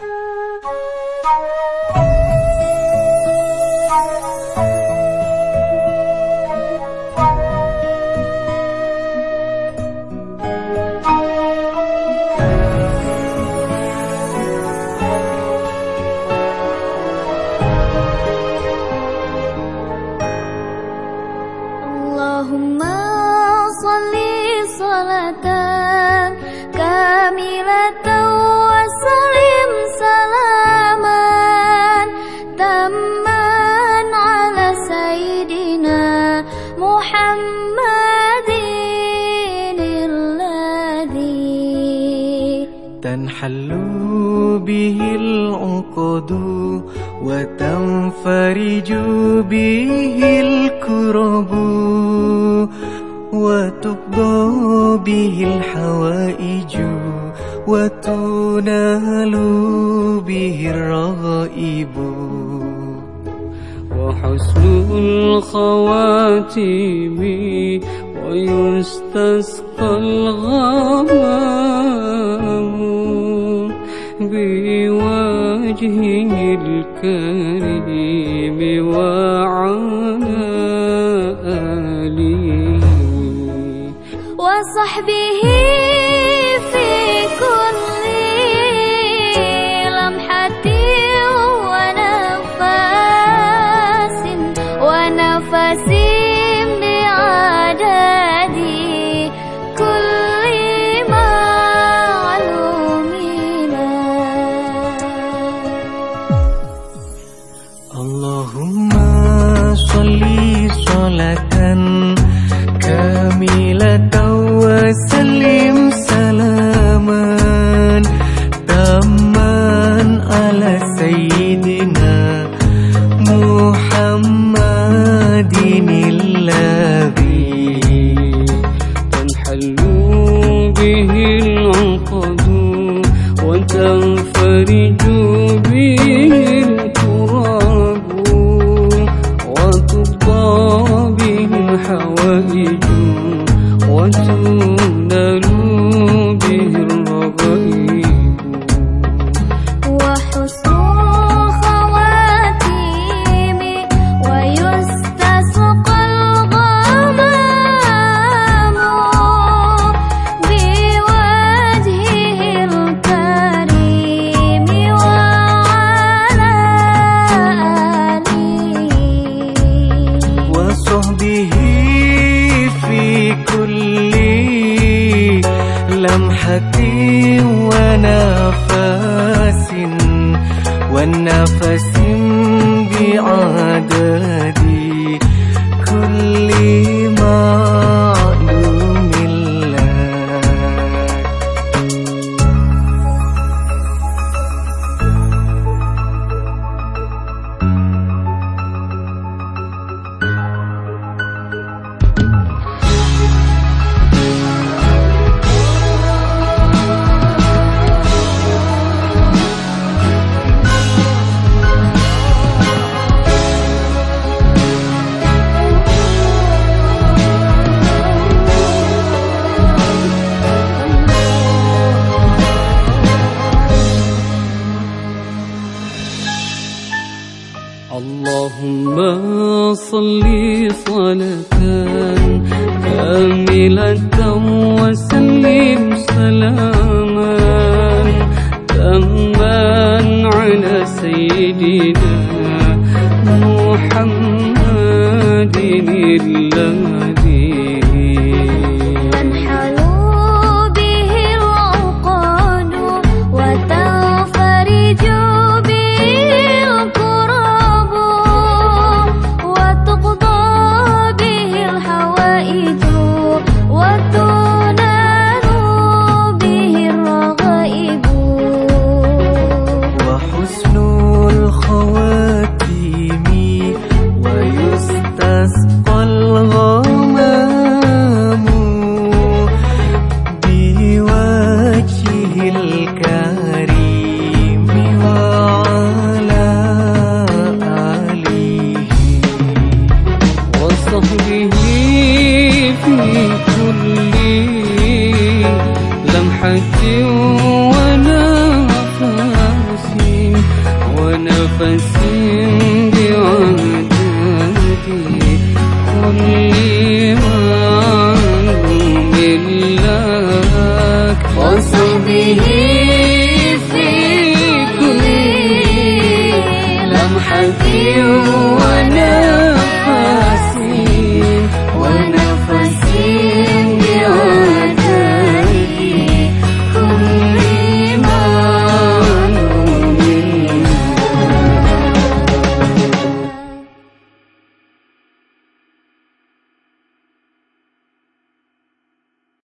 Thank you. وتنفرج به الكرب وتقضى به الحوائج وتنال به الرغائب. وحسن الخواتيم ويستسقى الغمام بوجهه الكريم وعلى آله وصحبه believe. والنفس بعدد اللهم صل صلاة كاملة وسلم سلاما تاما على سيدنا محمد الله. حبيبتي ونفسي ونفسي بعهدك كل ما من لك. وصبه في كل لمحتي ونفسي